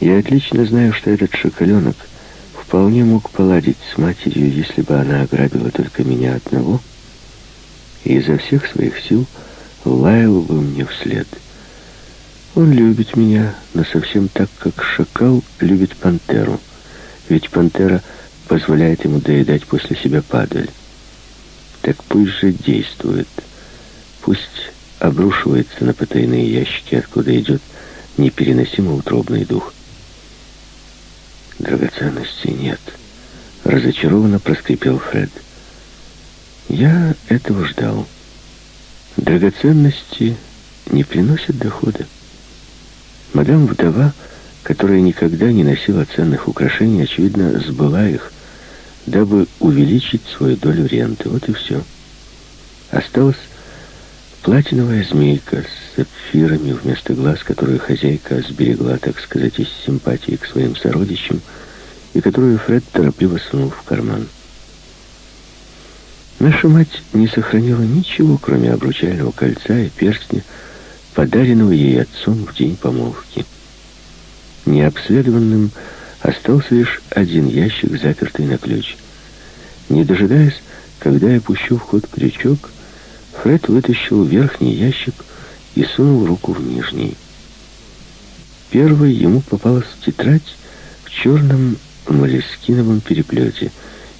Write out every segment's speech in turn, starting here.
Я отлично знаю, что этот шоколенок вполне мог поладить с матерью, если бы она ограбила только меня одного, и изо всех своих сил лаял бы мне вслед. Он любит меня, но совсем так, как шакал любит пантеру, ведь пантера позволяет ему доедать после себя падаль. Так пусть же действует, пусть обрушивается на потайные ящики, откуда идет непереносимо утробный дух. Драгоценностей нет. Разочарованно проскрипел Фред. Я этого ждал. Драгоценности не приносят дохода. Мадам вдова, которая никогда не носила ценных украшений, очевидно, сбыла их, дабы увеличить свою долю ренты. Вот и все. Осталась платиновая змейка с сапфирами вместо глаз, которую хозяйка сберегла, так сказать, из симпатии к своим сородичам, и которую Фред торопливо сунул в карман. Наша мать не сохранила ничего, кроме обручального кольца и перстня, подаренного ей отцом в день помолвки. Необследованным остался лишь один ящик, запертый на ключ. Не дожидаясь, когда я пущу в ход крючок, Фред вытащил верхний ящик и сунул руку в нижний. Первой ему попалась тетрадь в черном молескиновом переплете,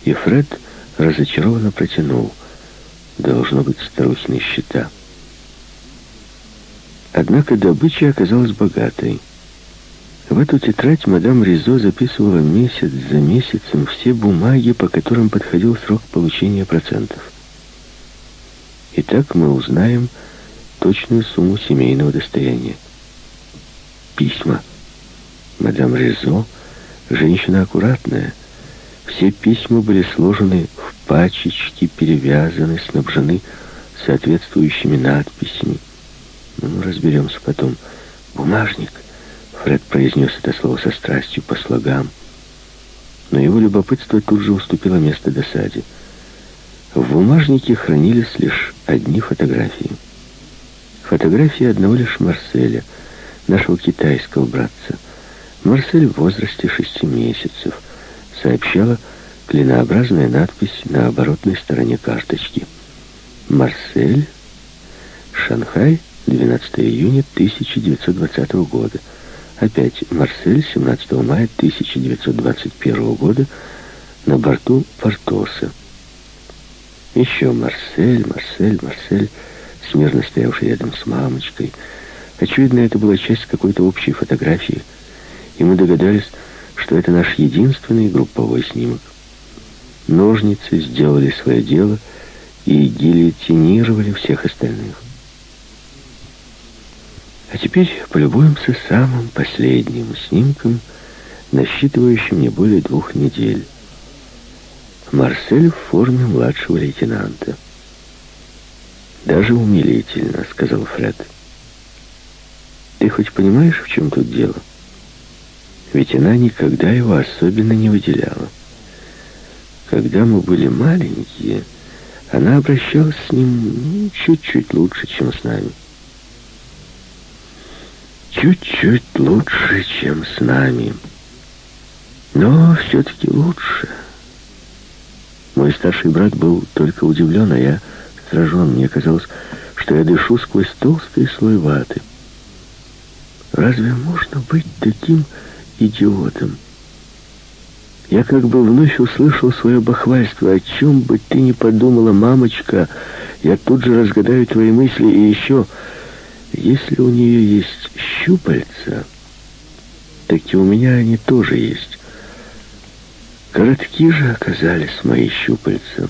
и Фред разочарованно протянул. Должно быть старухины счета. Однако добыча оказалась богатой. В эту тетрадь мадам Ризо записывала месяц за месяцем все бумаги, по которым подходил срок получения процентов. Итак, мы узнаем точную сумму семейного достояния. Письма. Мадам Ризо — женщина аккуратная. Все письма были сложены в пачечки, перевязаны, снабжены соответствующими надписями. Ну, разберемся потом. Бумажник. Фред произнес это слово со страстью по слогам. Но его любопытство тут же уступило место досаде. В бумажнике хранились лишь одни фотографии. Фотографии одного лишь Марселя, нашего китайского братца. Марсель в возрасте шести месяцев, сообщала клинообразная надпись на оборотной стороне карточки. Марсель, Шанхай, 12 июня 1920 года. Опять Марсель, 17 мая 1921 года, на борту Портоса. Еще Марсель, Марсель, Марсель, смирно стоявший рядом с мамочкой. Очевидно, это была часть какой-то общей фотографии, и мы догадались, что это наш единственный групповой снимок. Ножницы сделали свое дело и гильотинировали всех остальных. А теперь полюбуемся самым последним снимком, насчитывающим не более двух недель. Марсель в форме младшего лейтенанта. «Даже умилительно», — сказал Фред. «Ты хоть понимаешь, в чем тут дело? Ведь она никогда его особенно не выделяла. Когда мы были маленькие, она обращалась с ним ну, чуть-чуть лучше, чем с нами. Чуть-чуть лучше, чем с нами. Но все-таки лучше». Мой старший брат был только удивлен, а я сражен. Мне казалось, что я дышу сквозь толстый слой ваты. Разве можно быть таким идиотом? Я как бы вновь услышал свое бахвальство. О чем бы ты ни подумала, мамочка, я тут же разгадаю твои мысли. И еще, если у нее есть щупальца, так и у меня они тоже есть. Коротки же оказались мои щупальца.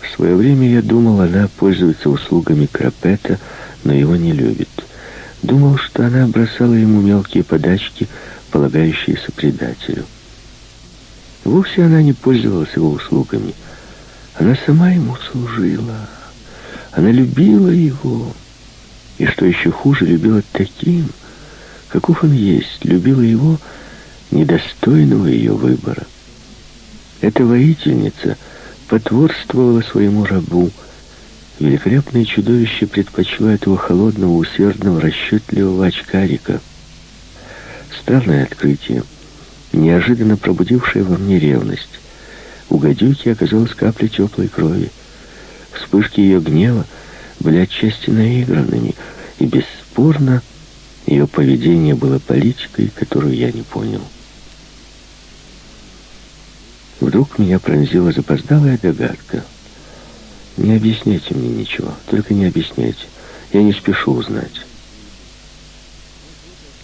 В свое время я думал, она пользуется услугами Крапета, но его не любит. Думал, что она бросала ему мелкие подачки, полагающиеся предателю. Вовсе она не пользовалась его услугами. Она сама ему служила. Она любила его. И что еще хуже, любила таким, каков он есть. Любила его, недостойного ее выбора. Эта воительница потворствовала своему рабу. Великолепное чудовище предпочло этого холодного, усердного, расчетливого очкарика. странное открытие, неожиданно пробудившее во мне ревность. У гадюки оказалась капля теплой крови. Вспышки ее гнева были отчасти наигранными, и бесспорно ее поведение было политикой, которую я не понял. Вдруг меня пронзила запоздалая догадка. Не объясняйте мне ничего, только не объясняйте. Я не спешу узнать.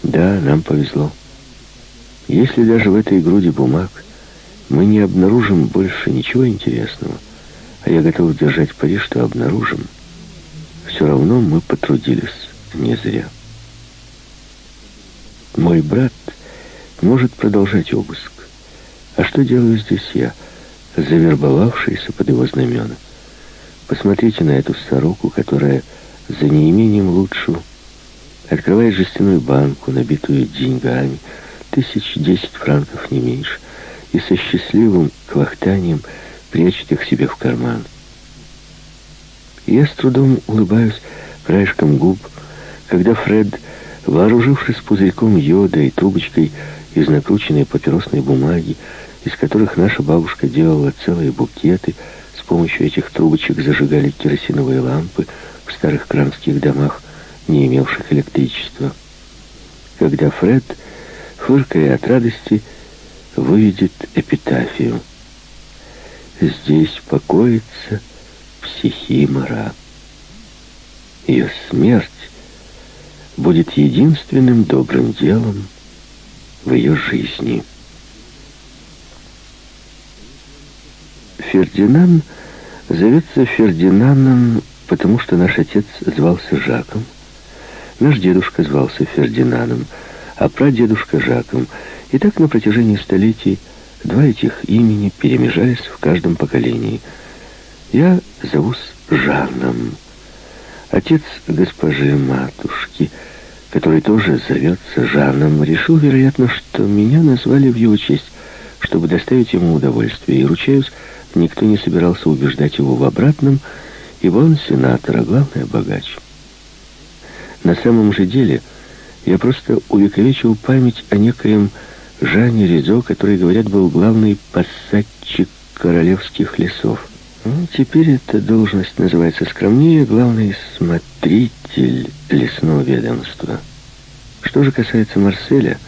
Да, нам повезло. Если даже в этой груди бумаг мы не обнаружим больше ничего интересного, а я готов держать пари, что обнаружим, все равно мы потрудились не зря. Мой брат может продолжать обыск. А что делаю здесь я, завербовавшийся под его знамена? Посмотрите на эту сороку, которая за неимением лучшего открывает жестяную банку, набитую деньгами, тысяч десять франков, не меньше, и со счастливым квахтанием прячет их себе в карман. Я с трудом улыбаюсь краешком губ, когда Фред, вооружившись пузырьком йода и трубочкой из накрученной папиросной бумаги, из которых наша бабушка делала целые букеты, с помощью этих трубочек зажигали керосиновые лампы в старых кранских домах, не имевших электричества. Когда Фред, фыркая от радости, выведет эпитафию. Здесь покоится психимора. Ее смерть будет единственным добрым делом в ее жизни. Фердинанд зовется Фердинандом, потому что наш отец звался Жаком, наш дедушка звался Фердинандом, а прадедушка Жаком. И так на протяжении столетий два этих имени перемежались в каждом поколении. Я зовусь Жанном. Отец госпожи матушки, который тоже зовется Жанном, решил, вероятно, что меня назвали в его честь, чтобы доставить ему удовольствие, и, ручаюсь, никто не собирался убеждать его в обратном, ибо он сенатор, а главное, богач. На самом же деле, я просто увековечил память о некоем Жане Ризо, который, говорят, был главный посадчик королевских лесов. Ну, теперь эта должность называется скромнее главный смотритель лесного ведомства. Что же касается Марселя,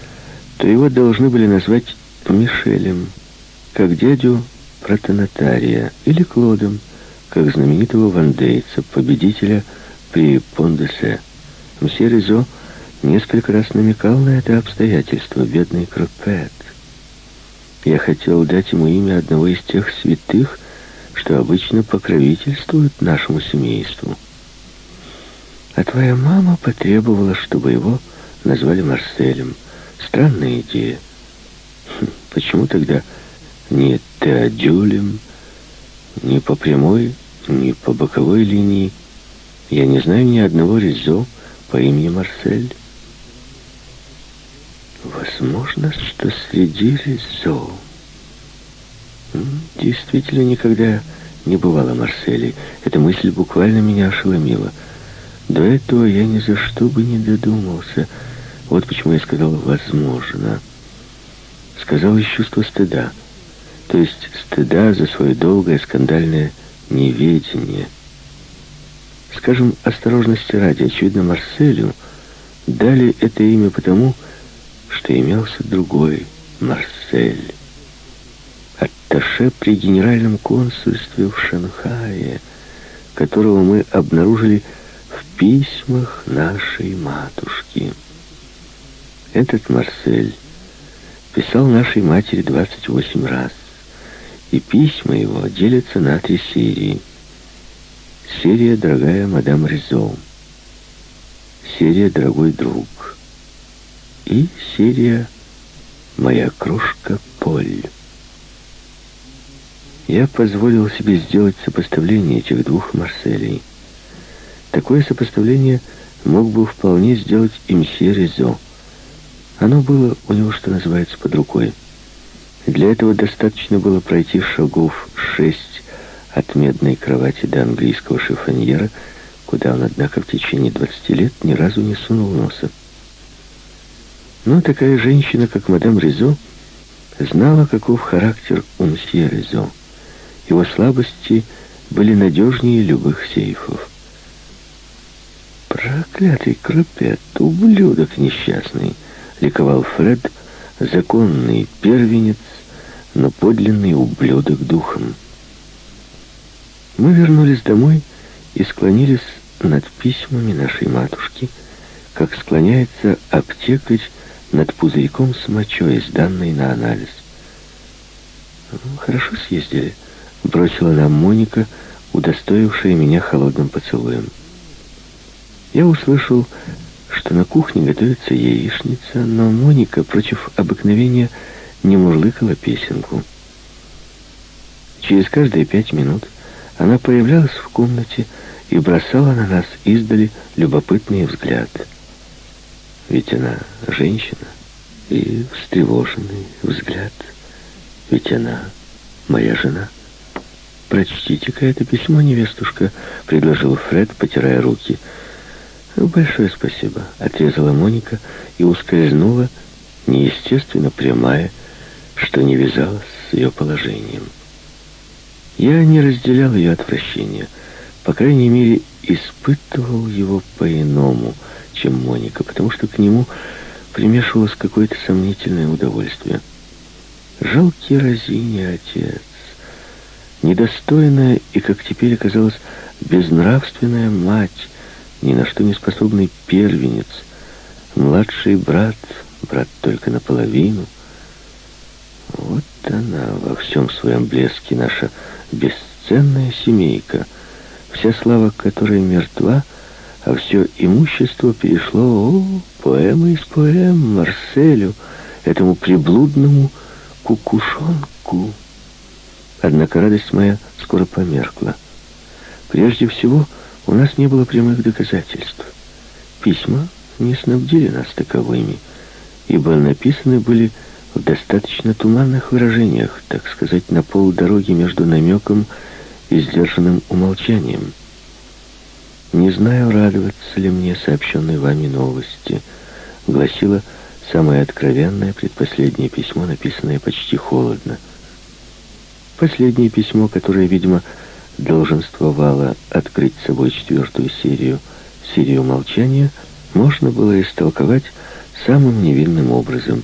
то его должны были назвать Мишелем, как дядю протонотария, или Клодом, как знаменитого вандейца, победителя при Пондесе. Мсье Резо несколько раз намекал на это обстоятельство, бедный Кропет. Я хотел дать ему имя одного из тех святых, что обычно покровительствуют нашему семейству. А твоя мама потребовала, чтобы его назвали Марселем. Странная идея. Хм, почему тогда не Теодюлем, ни по прямой, ни по боковой линии? Я не знаю ни одного Ризо по имени Марсель. Возможно, что среди Ризо... Действительно, никогда не бывало Марселей. Эта мысль буквально меня ошеломила. До этого я ни за что бы не додумался. Вот почему я сказал «возможно». Сказал из чувства стыда. То есть стыда за свое долгое скандальное неведение. Скажем, осторожности ради, очевидно, Марселю дали это имя потому, что имелся другой Марсель атташе при генеральном консульстве в Шанхае, которого мы обнаружили в письмах нашей матушки. Этот Марсель писал нашей матери 28 раз, и письма его делятся на три серии. Серия «Дорогая мадам Ризо», серия «Дорогой друг» и серия «Моя крошка Поль». Я позволил себе сделать сопоставление этих двух Марселей. Такое сопоставление мог бы вполне сделать и мсье Резо. Оно было у него, что называется, под рукой. Для этого достаточно было пройти шагов шесть от медной кровати до английского шифоньера, куда он, однако, в течение 20 лет ни разу не сунул носа. Но такая женщина, как мадам Ризо, знала, каков характер у мсье Ризо. Его слабости были надежнее любых сейфов. «Проклятый крупет, ублюдок несчастный!» — ликовал Фред, законный первенец, но подлинный ублюдок духом. Мы вернулись домой и склонились над письмами нашей матушки, как склоняется аптекарь над пузырьком с мочой, сданной на анализ. «Хорошо съездили», — бросила нам Моника, удостоившая меня холодным поцелуем. Я услышал, что на кухне готовится яичница, но Моника против обыкновения не мурлыкала песенку. Через каждые пять минут она появлялась в комнате и бросала на нас издали любопытный взгляд. Ведь она женщина, и встревоженный взгляд. Ведь она моя жена. «Прочтите-ка это письмо, невестушка», — предложил Фред, потирая руки. «Большое спасибо», — отрезала Моника и ускользнула, неестественно прямая, что не вязалось с ее положением. Я не разделял ее отвращения, по крайней мере, испытывал его по-иному, чем Моника, потому что к нему примешивалось какое-то сомнительное удовольствие. Жалкий разини отец, недостойная и, как теперь оказалось, безнравственная мать, ни на что не способный первенец, младший брат, брат только наполовину. Вот она во всем своем блеске, наша бесценная семейка, вся слава которой мертва, а все имущество перешло, о, поэма из поэм, Марселю, этому приблудному кукушонку. Однако радость моя скоро померкла. Прежде всего, у нас не было прямых доказательств. Письма не снабдили нас таковыми, ибо написаны были в достаточно туманных выражениях, так сказать, на полдороги между намеком и сдержанным умолчанием. «Не знаю, радоваться ли мне сообщенной вами новости», — гласило самое откровенное предпоследнее письмо, написанное почти холодно. Последнее письмо, которое, видимо, долженствовало открыть собой четвертую серию, серию молчания, можно было истолковать самым невинным образом.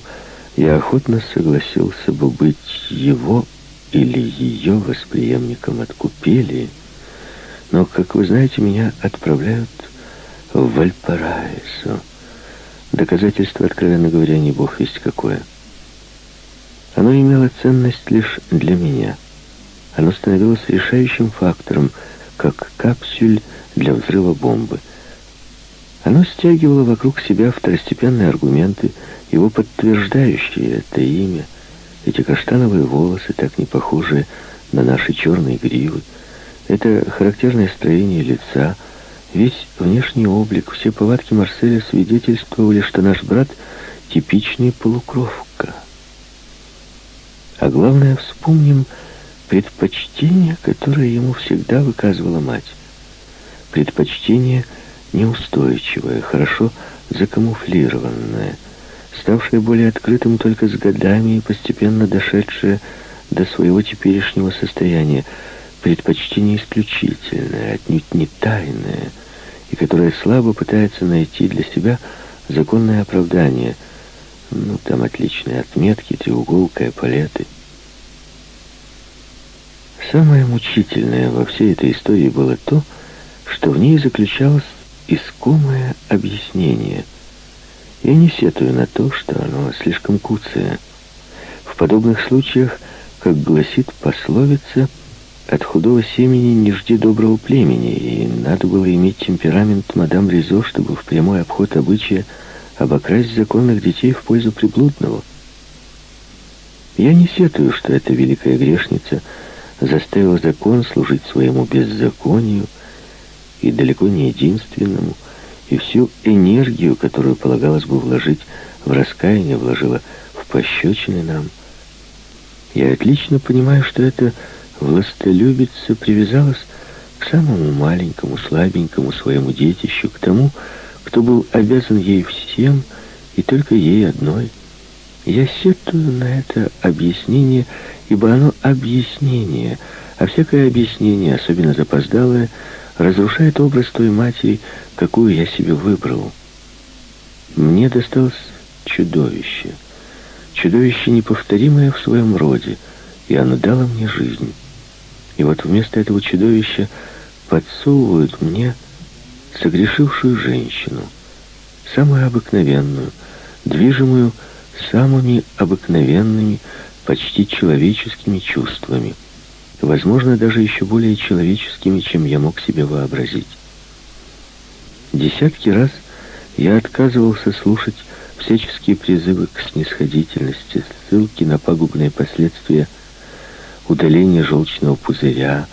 Я охотно согласился бы быть его или ее восприемником от купели, но, как вы знаете, меня отправляют в Вальпараисо. Доказательство, откровенно говоря, не бог весть какое. Оно имело ценность лишь для меня — оно становилось решающим фактором, как капсюль для взрыва бомбы. Оно стягивало вокруг себя второстепенные аргументы, его подтверждающие это имя, эти каштановые волосы, так не похожие на наши черные гривы, это характерное строение лица, весь внешний облик, все повадки Марселя свидетельствовали, что наш брат — типичный полукровка. А главное, вспомним, предпочтение, которое ему всегда выказывала мать. Предпочтение неустойчивое, хорошо закамуфлированное, ставшее более открытым только с годами и постепенно дошедшее до своего теперешнего состояния, предпочтение исключительное, отнюдь не тайное, и которое слабо пытается найти для себя законное оправдание. Ну, там отличные отметки, треуголка, эполеты — Самое мучительное во всей этой истории было то, что в ней заключалось искомое объяснение. Я не сетую на то, что оно слишком куцое. В подобных случаях, как гласит пословица, от худого семени не жди доброго племени, и надо было иметь темперамент мадам Ризо, чтобы в прямой обход обычая обокрасть законных детей в пользу приблудного. Я не сетую, что эта великая грешница — заставил закон служить своему беззаконию и далеко не единственному, и всю энергию, которую полагалось бы вложить в раскаяние, вложила в пощечины нам. Я отлично понимаю, что эта властолюбица привязалась к самому маленькому, слабенькому своему детищу, к тому, кто был обязан ей всем и только ей одной. Я сетую на это объяснение, ибо оно объяснение, а всякое объяснение, особенно запоздалое, разрушает образ той матери, какую я себе выбрал. Мне досталось чудовище. Чудовище неповторимое в своем роде, и оно дало мне жизнь. И вот вместо этого чудовища подсовывают мне согрешившую женщину, самую обыкновенную, движимую самыми обыкновенными, почти человеческими чувствами, возможно, даже еще более человеческими, чем я мог себе вообразить. Десятки раз я отказывался слушать всяческие призывы к снисходительности, ссылки на пагубные последствия удаления желчного пузыря,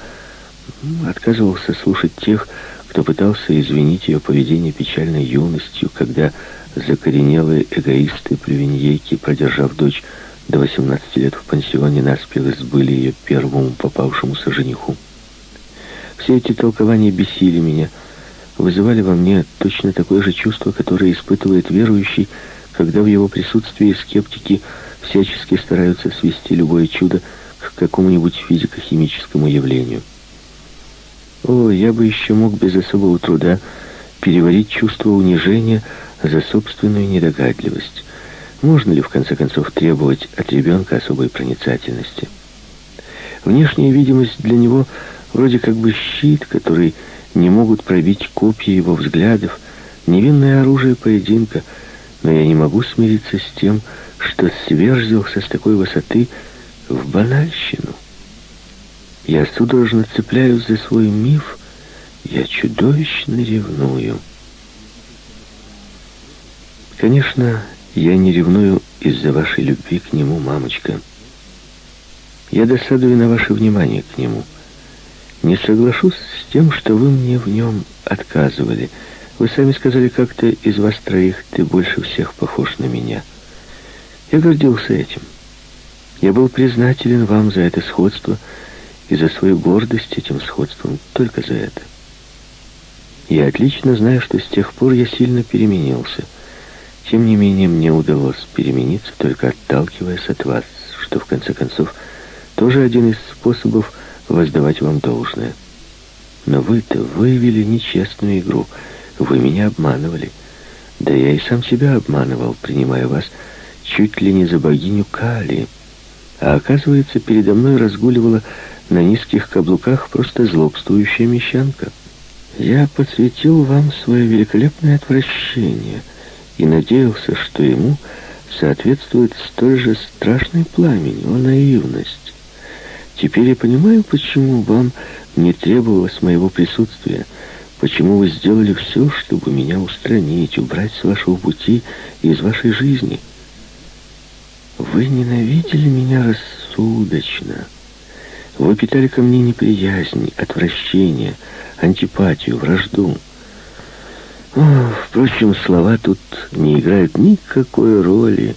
отказывался слушать тех, кто пытался извинить ее поведение печальной юностью, когда закоренелые эгоисты-плювиньейки, продержав дочь до 18 лет в пансионе, наспех сбыли ее первому попавшемуся жениху. Все эти толкования бесили меня, вызывали во мне точно такое же чувство, которое испытывает верующий, когда в его присутствии скептики всячески стараются свести любое чудо к какому-нибудь физико-химическому явлению. О, я бы еще мог без особого труда переварить чувство унижения за собственную недогадливость. Можно ли, в конце концов, требовать от ребенка особой проницательности? Внешняя видимость для него вроде как бы щит, который не могут пробить копья его взглядов, невинное оружие поединка, но я не могу смириться с тем, что сверзился с такой высоты в банальщину. Я судорожно цепляюсь за свой миф, я чудовищно ревную. Конечно, я не ревную из-за вашей любви к нему, мамочка. Я досадую на ваше внимание к нему. Не соглашусь с тем, что вы мне в нем отказывали. Вы сами сказали как-то из вас троих, ты больше всех похож на меня. Я гордился этим. Я был признателен вам за это сходство и за свою гордость этим сходством, только за это. Я отлично знаю, что с тех пор я сильно переменился. Тем не менее, мне удалось перемениться, только отталкиваясь от вас, что, в конце концов, тоже один из способов воздавать вам должное. Но вы-то выявили нечестную игру. Вы меня обманывали. Да я и сам себя обманывал, принимая вас чуть ли не за богиню Кали. А оказывается, передо мной разгуливала на низких каблуках просто злобствующая мещанка. Я посвятил вам свое великолепное отвращение и надеялся, что ему соответствует столь же страшный пламень, о наивность. Теперь я понимаю, почему вам не требовалось моего присутствия, почему вы сделали все, чтобы меня устранить, убрать с вашего пути и из вашей жизни. Вы ненавидели меня рассудочно. Вы питали ко мне неприязнь, отвращение, антипатию, вражду. Впрочем, слова тут не играют никакой роли.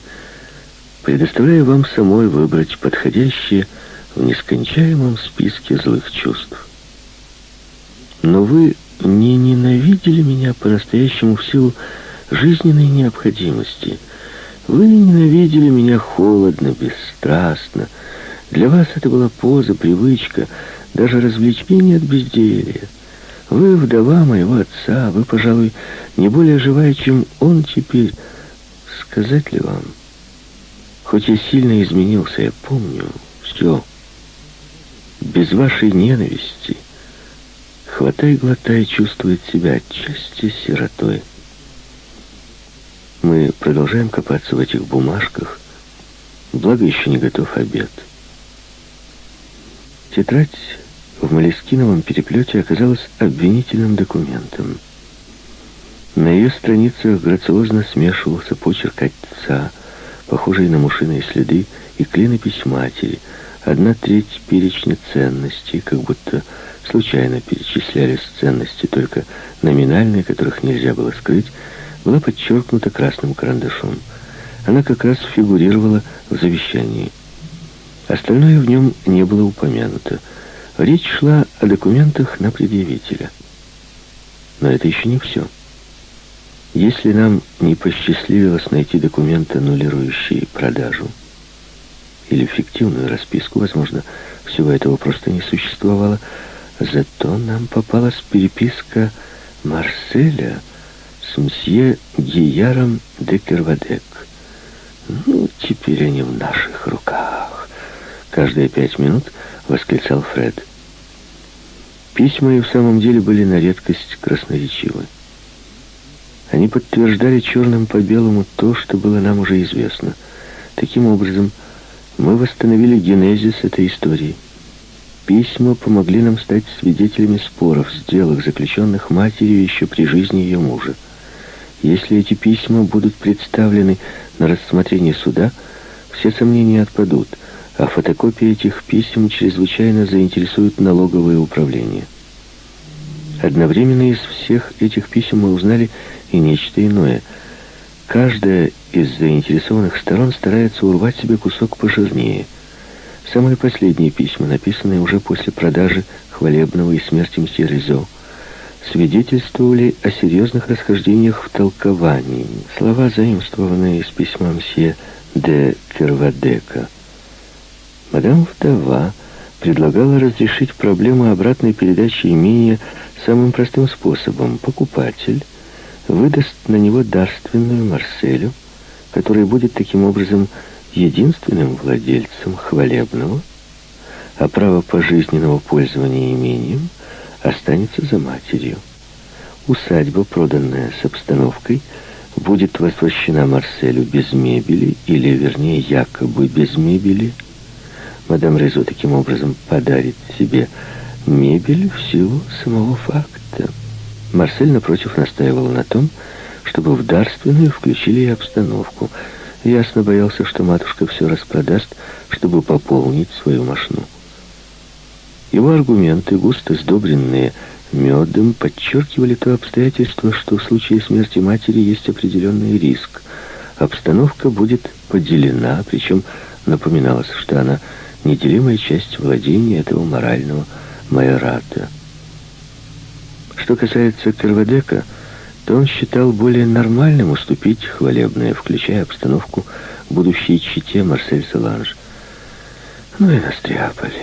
Предоставляю вам самой выбрать подходящее в нескончаемом списке злых чувств. Но вы не ненавидели меня по-настоящему в силу жизненной необходимости. Вы ненавидели меня холодно, бесстрастно. Для вас это была поза, привычка, даже развлечение от безделия. Вы вдова моего отца, вы, пожалуй, не более живая, чем он теперь. Сказать ли вам? Хоть я сильно изменился, я помню все без вашей ненависти, хватай-глотай чувствует себя отчасти сиротой. Мы продолжаем копаться в этих бумажках, благо еще не готов обед. Тетрадь в молескиновом переплете оказалась обвинительным документом. На ее страницах грациозно смешивался почерк отца, похожий на мушиные следы, и клинопись матери — Одна треть перечня ценностей, как будто случайно перечислялись ценности, только номинальные, которых нельзя было скрыть, была подчеркнута красным карандашом. Она как раз фигурировала в завещании. Остальное в нем не было упомянуто. Речь шла о документах на предъявителя. Но это еще не все. Если нам не посчастливилось найти документ, аннулирующий продажу, или фиктивную расписку, возможно, всего этого просто не существовало, зато нам попалась переписка Марселя с мсье Гияром де Кервадек. Ну, теперь они в наших руках. Каждые пять минут восклицал Фред. Письма и в самом деле были на редкость красноречивы. Они подтверждали черным по белому то, что было нам уже известно. Таким образом, мы восстановили генезис этой истории. Письма помогли нам стать свидетелями споров, сделок, заключенных матерью еще при жизни ее мужа. Если эти письма будут представлены на рассмотрение суда, все сомнения отпадут, а фотокопии этих писем чрезвычайно заинтересуют налоговое управление. Одновременно из всех этих писем мы узнали и нечто иное. Каждая из заинтересованных сторон старается урвать себе кусок пожирнее. Самые последние письма, написанные уже после продажи хвалебного и смерти мсье Ризо, свидетельствовали о серьезных расхождениях в толковании. Слова, заимствованные из письма мсье де Кервадека. Мадам Вдова предлагала разрешить проблему обратной передачи имения самым простым способом. Покупатель выдаст на него дарственную Марселю, который будет таким образом единственным владельцем хвалебного, а право пожизненного пользования имением останется за матерью. Усадьба, проданная с обстановкой, будет возвращена Марселю без мебели, или, вернее, якобы без мебели. Мадам Резо таким образом подарит себе мебель в силу самого факта. Марсель, напротив, настаивал на том, чтобы в дарственную включили и обстановку. Ясно боялся, что матушка все распродаст, чтобы пополнить свою машину. Его аргументы, густо сдобренные медом, подчеркивали то обстоятельство, что в случае смерти матери есть определенный риск. Обстановка будет поделена, причем напоминалось, что она неделимая часть владения этого морального майората. Что касается Кервадека, то он считал более нормальным уступить хвалебное, включая обстановку будущей чите Марсель Соланж. Ну и настряпали.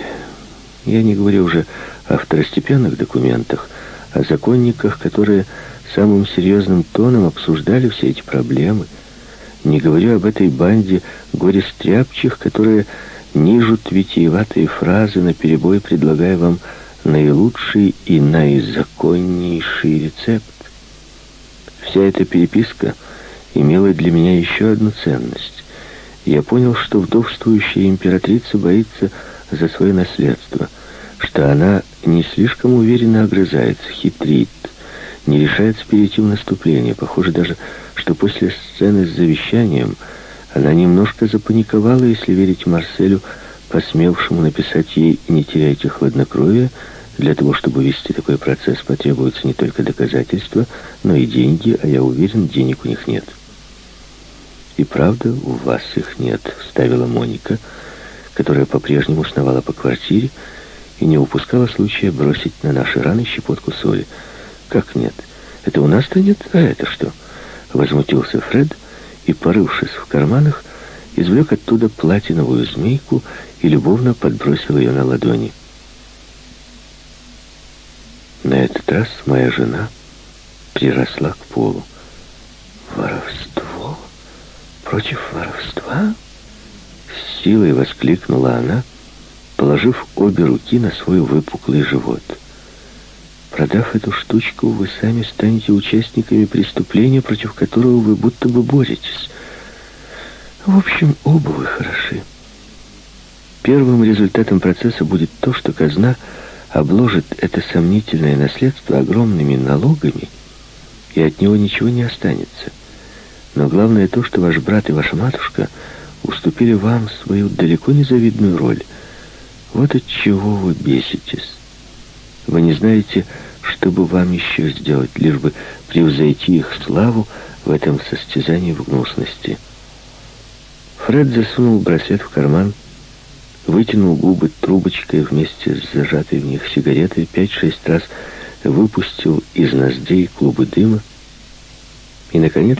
Я не говорю уже о второстепенных документах, о законниках, которые самым серьезным тоном обсуждали все эти проблемы. Не говорю об этой банде горе-стряпчих, которые нижут витиеватые фразы, наперебой предлагая вам наилучший и наизаконнейший рецепт. Вся эта переписка имела для меня еще одну ценность. Я понял, что вдовствующая императрица боится за свое наследство, что она не слишком уверенно огрызается, хитрит, не решается перейти в наступление. Похоже даже, что после сцены с завещанием она немножко запаниковала, если верить Марселю, посмевшему написать ей «Не теряйте хладнокровия», для того, чтобы вести такой процесс, потребуются не только доказательства, но и деньги, а я уверен, денег у них нет. «И правда, у вас их нет», — вставила Моника, которая по-прежнему сновала по квартире и не упускала случая бросить на наши раны щепотку соли. «Как нет? Это у нас-то нет, а это что?» Возмутился Фред и, порывшись в карманах, извлек оттуда платиновую змейку и любовно подбросил ее на ладони. На этот раз моя жена приросла к полу. «Воровство? Против воровства?» С силой воскликнула она, положив обе руки на свой выпуклый живот. «Продав эту штучку, вы сами станете участниками преступления, против которого вы будто бы боретесь. В общем, оба вы хороши. Первым результатом процесса будет то, что казна — обложит это сомнительное наследство огромными налогами, и от него ничего не останется. Но главное то, что ваш брат и ваша матушка уступили вам свою далеко не завидную роль. Вот от чего вы беситесь. Вы не знаете, что бы вам еще сделать, лишь бы превзойти их славу в этом состязании в гнусности. Фред засунул браслет в карман, вытянул губы трубочкой вместе с зажатой в них сигаретой, пять-шесть раз выпустил из ноздрей клубы дыма и, наконец,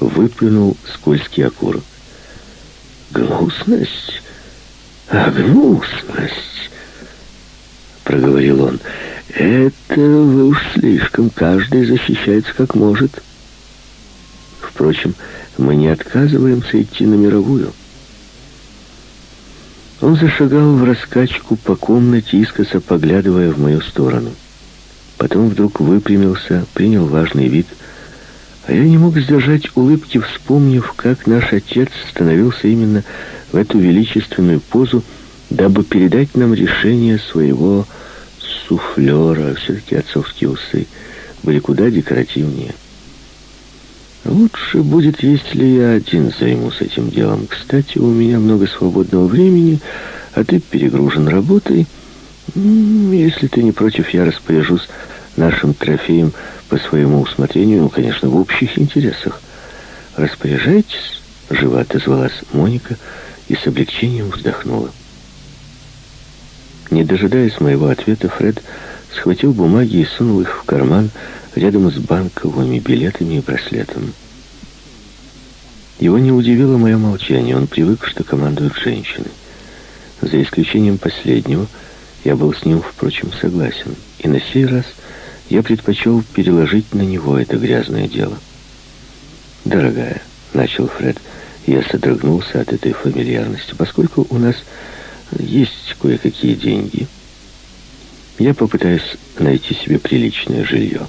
выплюнул скользкий окурок. «Гнусность? А гнусность!» — проговорил он. «Это вы уж слишком, каждый защищается как может. Впрочем, мы не отказываемся идти на мировую». Он зашагал в раскачку по комнате, искоса поглядывая в мою сторону. Потом вдруг выпрямился, принял важный вид, а я не мог сдержать улыбки, вспомнив, как наш отец становился именно в эту величественную позу, дабы передать нам решение своего суфлера. Все-таки отцовские усы были куда декоративнее. Лучше будет, если я один займусь этим делом. Кстати, у меня много свободного времени, а ты перегружен работой. Если ты не против, я распоряжусь нашим трофеем по своему усмотрению, ну, конечно, в общих интересах. Распоряжайтесь, живо отозвалась Моника и с облегчением вздохнула. Не дожидаясь моего ответа, Фред схватил бумаги и сунул их в карман, рядом с банковыми билетами и браслетом. Его не удивило мое молчание, он привык, что командуют женщины. За исключением последнего, я был с ним, впрочем, согласен. И на сей раз я предпочел переложить на него это грязное дело. «Дорогая», — начал Фред, — я содрогнулся от этой фамильярности, поскольку у нас есть кое-какие деньги. Я попытаюсь найти себе приличное жилье.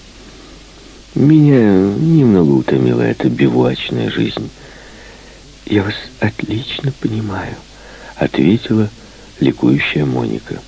Меня немного утомила эта бивуачная жизнь. «Я вас отлично понимаю», — ответила ликующая Моника.